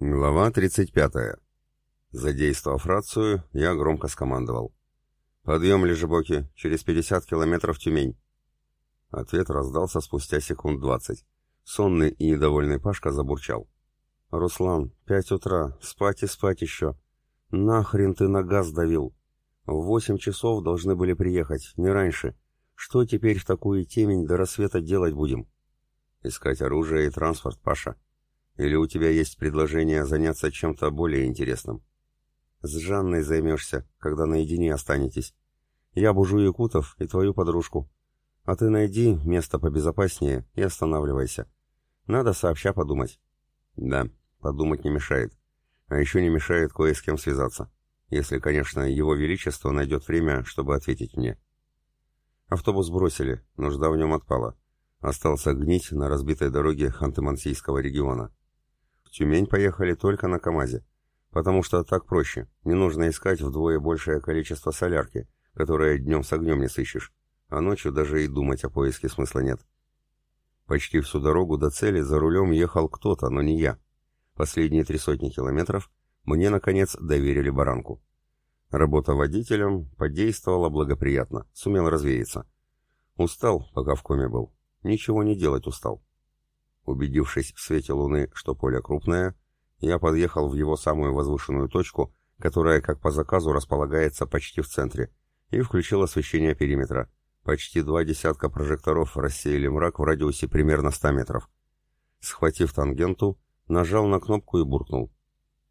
Глава 35. Задействовав рацию, я громко скомандовал. «Подъем, Лежебоки, через 50 километров Тюмень». Ответ раздался спустя секунд 20. Сонный и недовольный Пашка забурчал. «Руслан, пять утра, спать и спать еще. Нахрен ты на газ давил? В восемь часов должны были приехать, не раньше. Что теперь в такую темень до рассвета делать будем?» «Искать оружие и транспорт, Паша», или у тебя есть предложение заняться чем-то более интересным? С Жанной займешься, когда наедине останетесь. Я бужу якутов и твою подружку. А ты найди место побезопаснее и останавливайся. Надо сообща подумать. Да, подумать не мешает. А еще не мешает кое с кем связаться. Если, конечно, его величество найдет время, чтобы ответить мне. Автобус бросили, нужда в нем отпала. Остался гнить на разбитой дороге Ханты-Мансийского региона. В Тюмень поехали только на КАМАЗе, потому что так проще, не нужно искать вдвое большее количество солярки, которое днем с огнем не сыщешь, а ночью даже и думать о поиске смысла нет. Почти всю дорогу до цели за рулем ехал кто-то, но не я. Последние три сотни километров мне, наконец, доверили баранку. Работа водителем подействовала благоприятно, сумел развеяться. Устал, пока в коме был. Ничего не делать устал. Убедившись в свете луны, что поле крупное, я подъехал в его самую возвышенную точку, которая, как по заказу, располагается почти в центре, и включил освещение периметра. Почти два десятка прожекторов рассеяли мрак в радиусе примерно 100 метров. Схватив тангенту, нажал на кнопку и буркнул.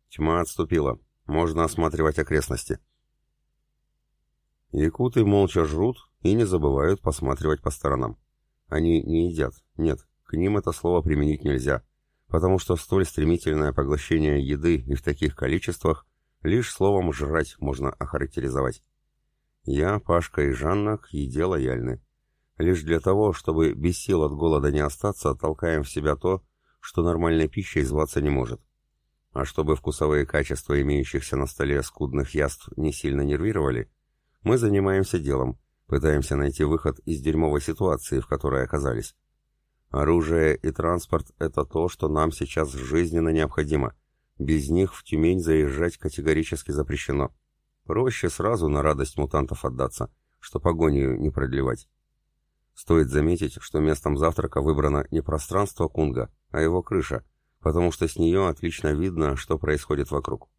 Тьма отступила. Можно осматривать окрестности. Якуты молча жрут и не забывают посматривать по сторонам. Они не едят, нет, к ним это слово применить нельзя, потому что столь стремительное поглощение еды и в таких количествах лишь словом «жрать» можно охарактеризовать. Я, Пашка и Жанна к еде лояльны. Лишь для того, чтобы без сил от голода не остаться, толкаем в себя то, что нормальной пищей зваться не может. А чтобы вкусовые качества имеющихся на столе скудных яств не сильно нервировали, мы занимаемся делом, пытаемся найти выход из дерьмовой ситуации, в которой оказались. Оружие и транспорт – это то, что нам сейчас жизненно необходимо. Без них в Тюмень заезжать категорически запрещено. Проще сразу на радость мутантов отдаться, что погонию не продлевать. Стоит заметить, что местом завтрака выбрано не пространство Кунга, а его крыша, потому что с нее отлично видно, что происходит вокруг.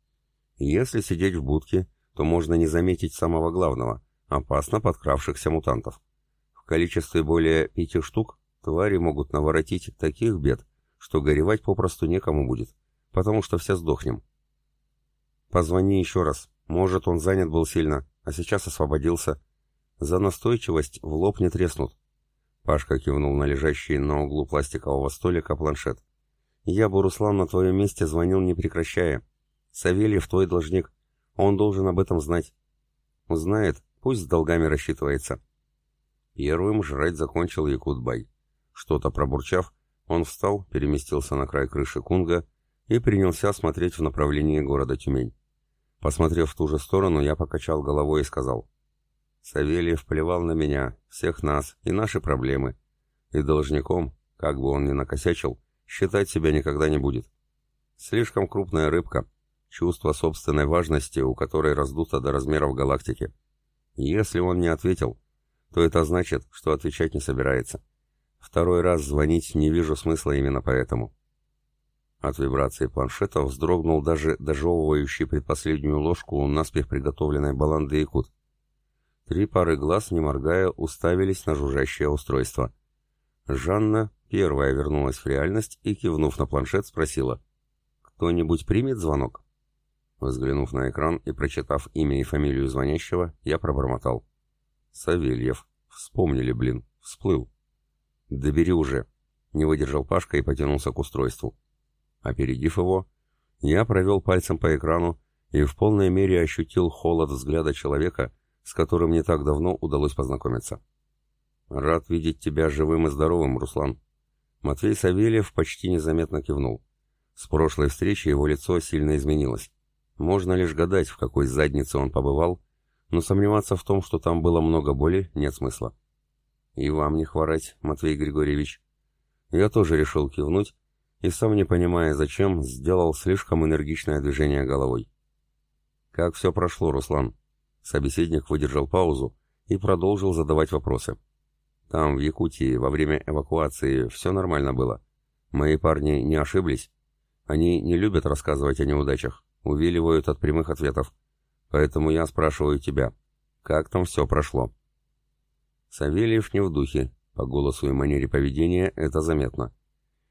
Если сидеть в будке, то можно не заметить самого главного – опасно подкравшихся мутантов. В количестве более пяти штук Твари могут наворотить таких бед, что горевать попросту некому будет, потому что все сдохнем. Позвони еще раз. Может, он занят был сильно, а сейчас освободился. За настойчивость в лоб не треснут. Пашка кивнул на лежащий на углу пластикового столика планшет. Я бы, Руслан, на твоем месте звонил не прекращая. Савельев твой должник. Он должен об этом знать. Узнает, пусть с долгами рассчитывается. Первым жрать закончил Якутбай. Что-то пробурчав, он встал, переместился на край крыши Кунга и принялся смотреть в направлении города Тюмень. Посмотрев в ту же сторону, я покачал головой и сказал, «Савельев плевал на меня, всех нас и наши проблемы. И должником, как бы он ни накосячил, считать себя никогда не будет. Слишком крупная рыбка, чувство собственной важности, у которой раздуто до размеров галактики. Если он не ответил, то это значит, что отвечать не собирается. Второй раз звонить не вижу смысла именно поэтому. От вибрации планшета вздрогнул даже дожевывающий предпоследнюю ложку наспех приготовленной баланды якут. Три пары глаз, не моргая, уставились на жужжащее устройство. Жанна первая вернулась в реальность и, кивнув на планшет, спросила. «Кто-нибудь примет звонок?» Взглянув на экран и прочитав имя и фамилию звонящего, я пробормотал. «Савельев. Вспомнили, блин. Всплыл». «Добери уже!» — не выдержал Пашка и потянулся к устройству. Опередив его, я провел пальцем по экрану и в полной мере ощутил холод взгляда человека, с которым не так давно удалось познакомиться. «Рад видеть тебя живым и здоровым, Руслан». Матвей Савельев почти незаметно кивнул. С прошлой встречи его лицо сильно изменилось. Можно лишь гадать, в какой заднице он побывал, но сомневаться в том, что там было много боли, нет смысла. «И вам не хворать, Матвей Григорьевич». Я тоже решил кивнуть, и сам не понимая зачем, сделал слишком энергичное движение головой. «Как все прошло, Руслан?» Собеседник выдержал паузу и продолжил задавать вопросы. «Там, в Якутии, во время эвакуации все нормально было. Мои парни не ошиблись. Они не любят рассказывать о неудачах, увиливают от прямых ответов. Поэтому я спрашиваю тебя, как там все прошло?» Савельев не в духе, по голосу и манере поведения это заметно.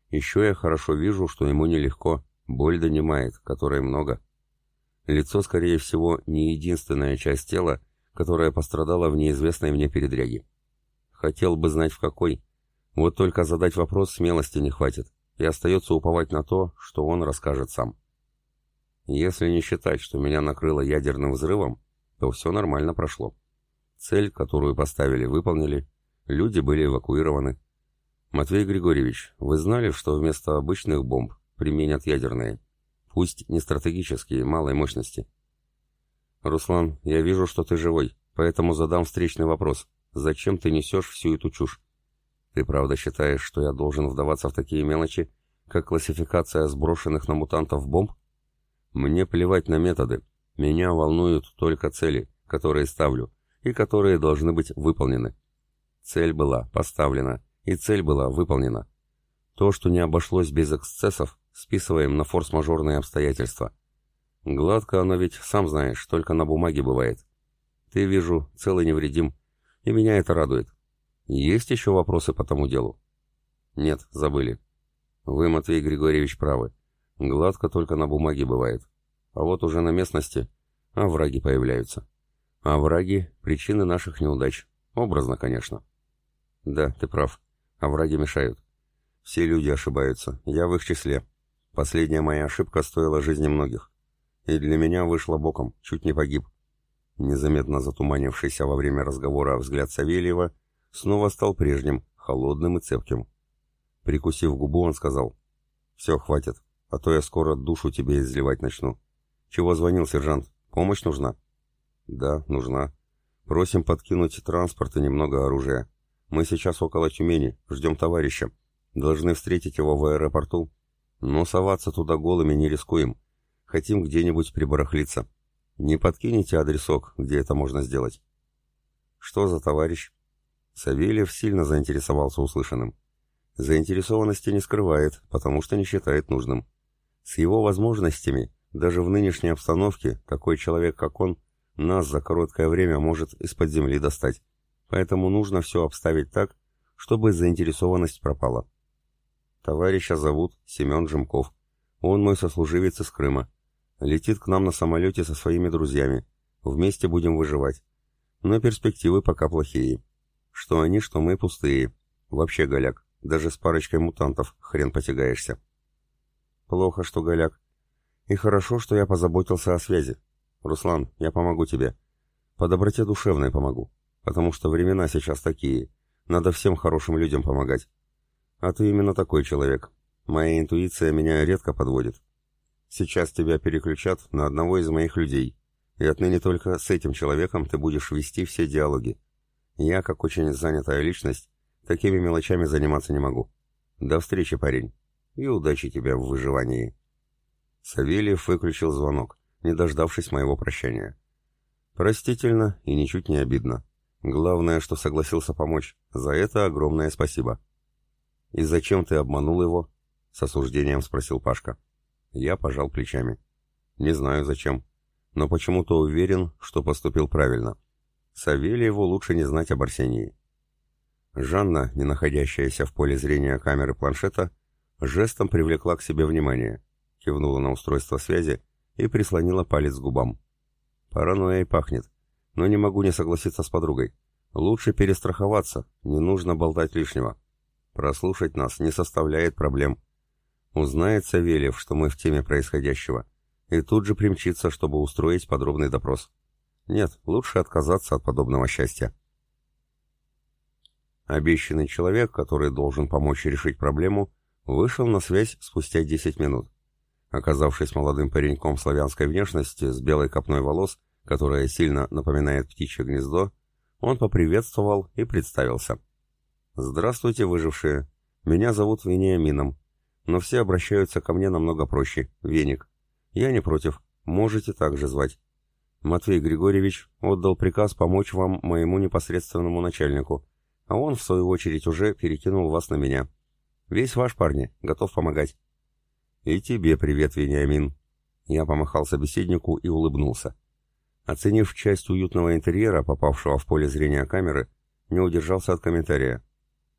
Еще я хорошо вижу, что ему нелегко, боль донимает, которой много. Лицо, скорее всего, не единственная часть тела, которая пострадала в неизвестной мне передряге. Хотел бы знать в какой. Вот только задать вопрос смелости не хватит, и остается уповать на то, что он расскажет сам. Если не считать, что меня накрыло ядерным взрывом, то все нормально прошло. Цель, которую поставили, выполнили, люди были эвакуированы. «Матвей Григорьевич, вы знали, что вместо обычных бомб применят ядерные? Пусть не стратегические, малой мощности». «Руслан, я вижу, что ты живой, поэтому задам встречный вопрос. Зачем ты несешь всю эту чушь? Ты правда считаешь, что я должен вдаваться в такие мелочи, как классификация сброшенных на мутантов бомб? Мне плевать на методы. Меня волнуют только цели, которые ставлю, и которые должны быть выполнены. Цель была поставлена, и цель была выполнена. То, что не обошлось без эксцессов, списываем на форс-мажорные обстоятельства. Гладко оно ведь, сам знаешь, только на бумаге бывает. Ты, вижу, целый невредим, и меня это радует. Есть еще вопросы по тому делу? Нет, забыли. Вы, Матвей Григорьевич, правы. Гладко только на бумаге бывает. А вот уже на местности овраги появляются. Овраги — причины наших неудач. Образно, конечно. Да, ты прав. Овраги мешают. Все люди ошибаются, я в их числе. Последняя моя ошибка стоила жизни многих. И для меня вышла боком, чуть не погиб. Незаметно затуманившийся во время разговора взгляд Савельева снова стал прежним, холодным и цепким. Прикусив губу, он сказал, «Все, хватит, а то я скоро душу тебе изливать начну. Чего звонил сержант? Помощь нужна?» «Да, нужна. Просим подкинуть транспорт и немного оружия. Мы сейчас около Тюмени, ждем товарища. Должны встретить его в аэропорту. Но соваться туда голыми не рискуем. Хотим где-нибудь прибарахлиться. Не подкинете адресок, где это можно сделать?» «Что за товарищ?» Савельев сильно заинтересовался услышанным. Заинтересованности не скрывает, потому что не считает нужным. С его возможностями, даже в нынешней обстановке, такой человек, как он, нас за короткое время может из-под земли достать. Поэтому нужно все обставить так, чтобы заинтересованность пропала. Товарища зовут Семен Жимков. Он мой сослуживец из Крыма. Летит к нам на самолете со своими друзьями. Вместе будем выживать. Но перспективы пока плохие. Что они, что мы пустые. Вообще голяк. Даже с парочкой мутантов хрен потягаешься. Плохо, что голяк. И хорошо, что я позаботился о связи. Руслан, я помогу тебе. По доброте душевной помогу потому что времена сейчас такие. Надо всем хорошим людям помогать. А ты именно такой человек. Моя интуиция меня редко подводит. Сейчас тебя переключат на одного из моих людей, и отныне только с этим человеком ты будешь вести все диалоги. Я, как очень занятая личность, такими мелочами заниматься не могу. До встречи, парень, и удачи тебе в выживании. Савельев выключил звонок, не дождавшись моего прощания. Простительно и ничуть не обидно. Главное, что согласился помочь. За это огромное спасибо. «И зачем ты обманул его?» — с осуждением спросил Пашка. Я пожал плечами. «Не знаю зачем, но почему-то уверен, что поступил правильно. Савельеву лучше не знать об Арсении». Жанна, не находящаяся в поле зрения камеры планшета, жестом привлекла к себе внимание, кивнула на устройство связи и прислонила палец к губам. «Паранойей пахнет но не могу не согласиться с подругой. Лучше перестраховаться, не нужно болтать лишнего. Прослушать нас не составляет проблем. Узнает Савельев, что мы в теме происходящего, и тут же примчится, чтобы устроить подробный допрос. Нет, лучше отказаться от подобного счастья. Обещанный человек, который должен помочь решить проблему, вышел на связь спустя 10 минут. Оказавшись молодым пареньком славянской внешности с белой копной волос, которое сильно напоминает птичье гнездо, он поприветствовал и представился. «Здравствуйте, выжившие. Меня зовут Вениамином. но все обращаются ко мне намного проще. Веник. Я не против. Можете также звать. Матвей Григорьевич отдал приказ помочь вам моему непосредственному начальнику, а он, в свою очередь, уже перекинул вас на меня. Весь ваш, парни, готов помогать. И тебе привет, Вениамин. Я помахал собеседнику и улыбнулся. Оценив часть уютного интерьера, попавшего в поле зрения камеры, не удержался от комментария.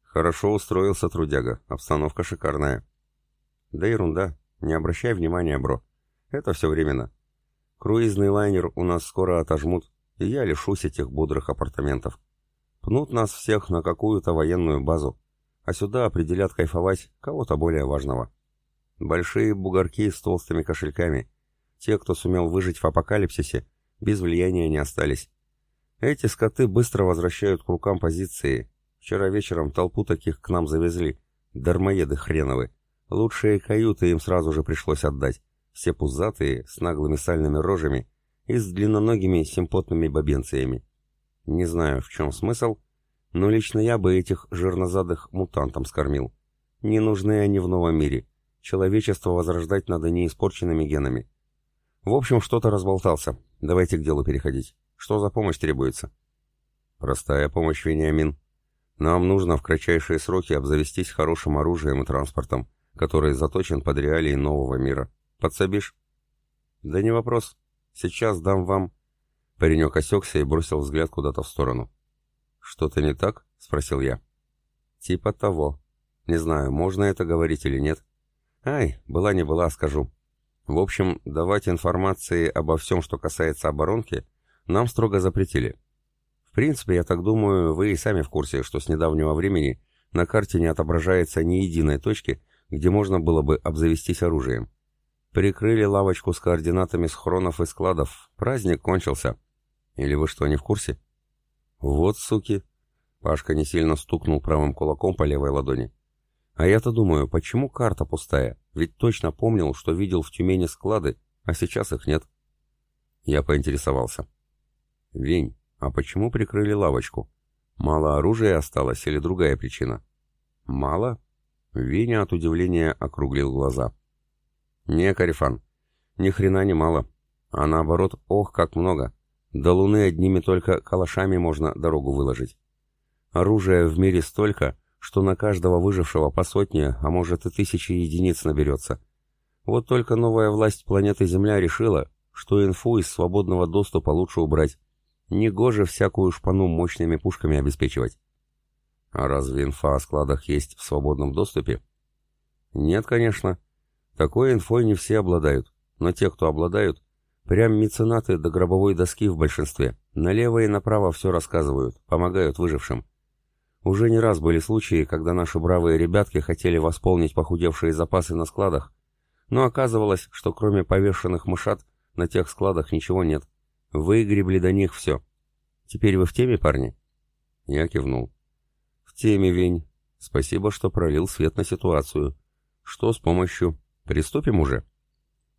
Хорошо устроился трудяга, обстановка шикарная. Да ерунда, не обращай внимания, бро. Это все временно. Круизный лайнер у нас скоро отожмут, и я лишусь этих бодрых апартаментов. Пнут нас всех на какую-то военную базу, а сюда определят кайфовать кого-то более важного. Большие бугорки с толстыми кошельками. Те, кто сумел выжить в апокалипсисе, без влияния не остались. Эти скоты быстро возвращают к рукам позиции. Вчера вечером толпу таких к нам завезли. Дармоеды хреновы. Лучшие каюты им сразу же пришлось отдать. Все пузатые, с наглыми сальными рожами и с длинноногими симпотными бабенциями. Не знаю, в чем смысл, но лично я бы этих жирнозадых мутантам скормил. Не нужны они в новом мире. Человечество возрождать надо не испорченными генами. В общем, что-то разболтался. Давайте к делу переходить. Что за помощь требуется? Простая помощь, Вениамин. Нам нужно в кратчайшие сроки обзавестись хорошим оружием и транспортом, который заточен под реалии нового мира. Подсобишь? Да не вопрос. Сейчас дам вам... Паренек осекся и бросил взгляд куда-то в сторону. «Что-то не так?» — спросил я. «Типа того. Не знаю, можно это говорить или нет. Ай, была не была, скажу. В общем, давать информации обо всем, что касается оборонки, нам строго запретили. В принципе, я так думаю, вы и сами в курсе, что с недавнего времени на карте не отображается ни единой точки, где можно было бы обзавестись оружием. Прикрыли лавочку с координатами схронов и складов. Праздник кончился. Или вы что, не в курсе? Вот суки. Пашка не сильно стукнул правым кулаком по левой ладони. А я-то думаю, почему карта пустая? Ведь точно помнил, что видел в Тюмени склады, а сейчас их нет. Я поинтересовался. Вень, а почему прикрыли лавочку? Мало оружия осталось или другая причина? Мало? Веня от удивления округлил глаза. «Не, Карифан, ни хрена не мало, а наоборот, ох, как много. До Луны одними только калашами можно дорогу выложить. Оружия в мире столько, что на каждого выжившего по сотне, а может и тысячи единиц наберется. Вот только новая власть планеты Земля решила, что инфу из свободного доступа лучше убрать. Негоже всякую шпану мощными пушками обеспечивать. А разве инфа о складах есть в свободном доступе? Нет, конечно. Такой инфой не все обладают, но те, кто обладают, прям меценаты до гробовой доски в большинстве. Налево и направо все рассказывают, помогают выжившим. Уже не раз были случаи, когда наши бравые ребятки хотели восполнить похудевшие запасы на складах, но оказывалось, что кроме повешенных мышат на тех складах ничего нет. Выгребли до них все. Теперь вы в теме, парни? Я кивнул. В теме, Вень. Спасибо, что пролил свет на ситуацию. Что с помощью? Приступим уже?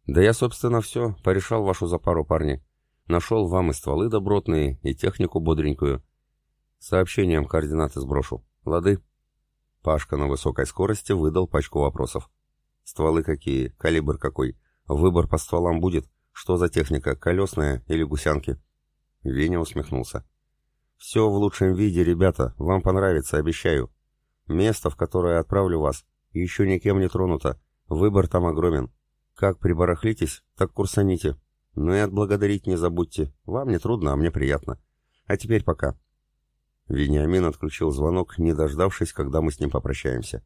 Да я, собственно, все, порешал вашу запару, парни. Нашел вам и стволы добротные, и технику бодренькую. Сообщением координаты сброшу. Лады? Пашка на высокой скорости выдал пачку вопросов. Стволы какие? Калибр какой? Выбор по стволам будет? Что за техника? Колесная или гусянки? Веня усмехнулся. Все в лучшем виде, ребята. Вам понравится, обещаю. Место, в которое отправлю вас, еще никем не тронуто. Выбор там огромен. Как прибарахлитесь, так курсаните. Ну и отблагодарить не забудьте. Вам не трудно, а мне приятно. А теперь пока. Вениамин отключил звонок, не дождавшись, когда мы с ним попрощаемся.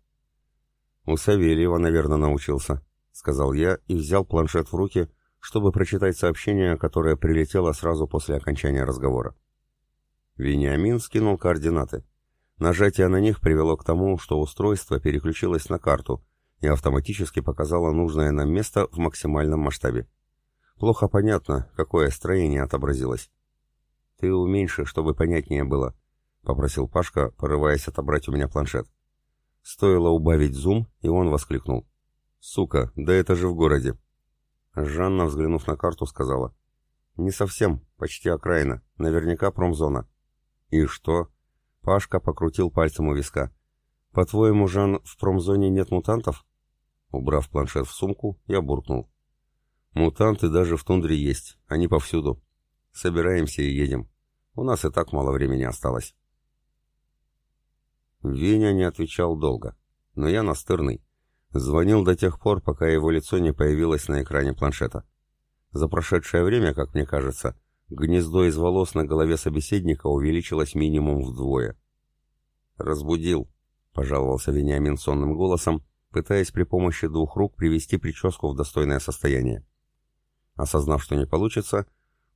«У Савельева, наверное, научился», — сказал я и взял планшет в руки, чтобы прочитать сообщение, которое прилетело сразу после окончания разговора. Вениамин скинул координаты. Нажатие на них привело к тому, что устройство переключилось на карту, и автоматически показала нужное нам место в максимальном масштабе. Плохо понятно, какое строение отобразилось. «Ты уменьши, чтобы понятнее было», — попросил Пашка, порываясь отобрать у меня планшет. Стоило убавить зум, и он воскликнул. «Сука, да это же в городе!» Жанна, взглянув на карту, сказала. «Не совсем, почти окраина, наверняка промзона». «И что?» Пашка покрутил пальцем у виска. «По-твоему, Жан, в промзоне нет мутантов?» Убрав планшет в сумку, я буркнул. Мутанты даже в тундре есть, они повсюду. Собираемся и едем. У нас и так мало времени осталось. Веня не отвечал долго, но я настырный. Звонил до тех пор, пока его лицо не появилось на экране планшета. За прошедшее время, как мне кажется, гнездо из волос на голове собеседника увеличилось минимум вдвое. «Разбудил», — пожаловался Вениамин сонным голосом, пытаясь при помощи двух рук привести прическу в достойное состояние. Осознав, что не получится,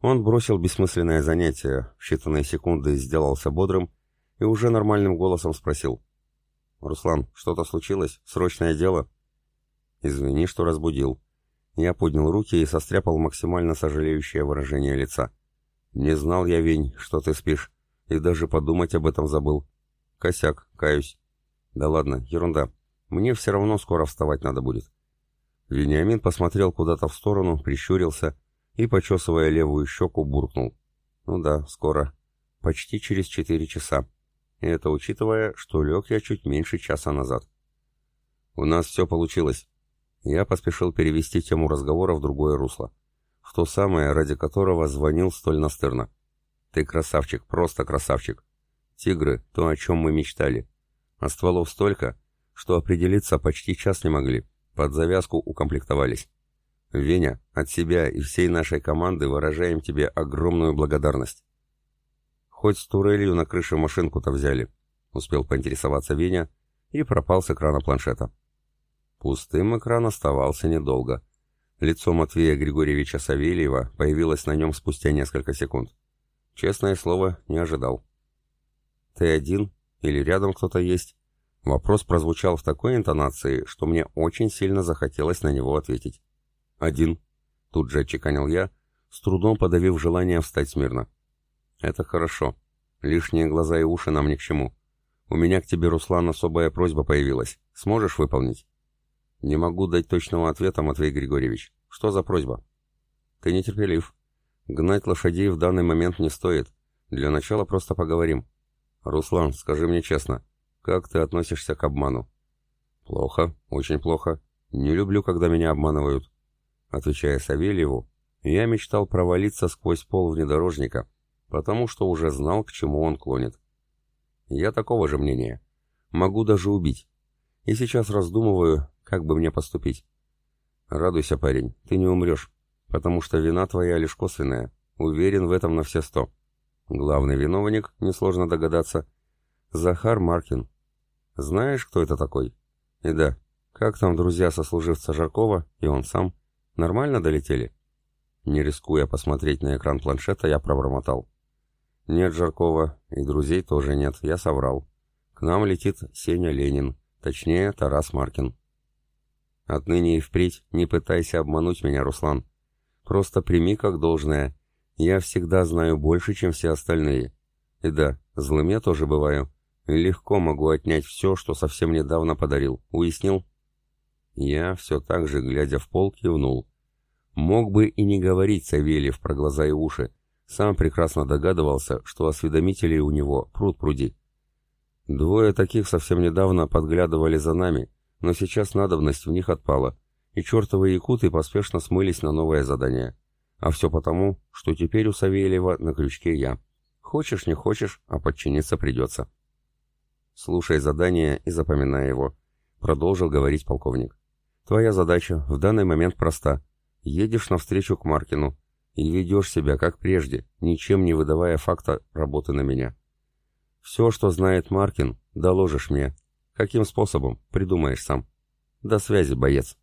он бросил бессмысленное занятие, в считанные секунды сделался бодрым и уже нормальным голосом спросил. «Руслан, что-то случилось? Срочное дело?» «Извини, что разбудил». Я поднял руки и состряпал максимально сожалеющее выражение лица. «Не знал я, Вень, что ты спишь, и даже подумать об этом забыл. Косяк, каюсь». «Да ладно, ерунда. Мне все равно скоро вставать надо будет». Вениамин посмотрел куда-то в сторону, прищурился и, почесывая левую щеку, буркнул. «Ну да, скоро. Почти через четыре часа. И это учитывая, что лег я чуть меньше часа назад. У нас все получилось. Я поспешил перевести тему разговора в другое русло. В то самое, ради которого звонил столь настырно. Ты красавчик, просто красавчик. Тигры — то, о чем мы мечтали. А стволов столько, что определиться почти час не могли. Под завязку укомплектовались. Веня, от себя и всей нашей команды выражаем тебе огромную благодарность. Хоть с турелью на крыше машинку-то взяли, успел поинтересоваться Веня и пропал с экрана планшета. Пустым экран оставался недолго. Лицо Матвея Григорьевича Савельева появилось на нем спустя несколько секунд. Честное слово, не ожидал. «Ты один? Или рядом кто-то есть?» Вопрос прозвучал в такой интонации, что мне очень сильно захотелось на него ответить. «Один», — тут же отчеканил я, с трудом подавив желание встать смирно. «Это хорошо. Лишние глаза и уши нам ни к чему. У меня к тебе, Руслан, особая просьба появилась. Сможешь выполнить?» «Не могу дать точного ответа, Матвей Григорьевич. Что за просьба?» «Ты нетерпелив. Гнать лошадей в данный момент не стоит. Для начала просто поговорим. Руслан, скажи мне честно, как ты относишься к обману?» «Плохо, очень плохо. Не люблю, когда меня обманывают». Отвечая Савельеву, я мечтал провалиться сквозь пол внедорожника, потому что уже знал, к чему он клонит. Я такого же мнения. Могу даже убить. И сейчас раздумываю, как бы мне поступить. Радуйся, парень, ты не умрешь, потому что вина твоя лишь косвенная. Уверен в этом на все сто. Главный виновник, несложно догадаться, Захар Маркин. Знаешь, кто это такой? И да, как там друзья сослуживца Жаркова и он сам? Нормально долетели? Не рискуя посмотреть на экран планшета, я пробормотал. «Нет Жаркова, и друзей тоже нет, я соврал. К нам летит Сеня Ленин, точнее, Тарас Маркин». «Отныне и впредь не пытайся обмануть меня, Руслан. Просто прими как должное. Я всегда знаю больше, чем все остальные. И да, злым я тоже бываю. легко могу отнять все, что совсем недавно подарил. Уяснил?» Я, все так же, глядя в пол, кивнул. Мог бы и не говорить Савельев про глаза и уши, сам прекрасно догадывался, что осведомителей у него пруд пруди. Двое таких совсем недавно подглядывали за нами, но сейчас надобность в них отпала, и чертовы якуты поспешно смылись на новое задание. А все потому, что теперь у Савельева на крючке я. Хочешь, не хочешь, а подчиниться придется. Слушай задание и запоминай его, продолжил говорить полковник. Твоя задача в данный момент проста. Едешь навстречу к Маркину, и ведешь себя как прежде, ничем не выдавая факта работы на меня. Все, что знает Маркин, доложишь мне. Каким способом, придумаешь сам. До связи, боец.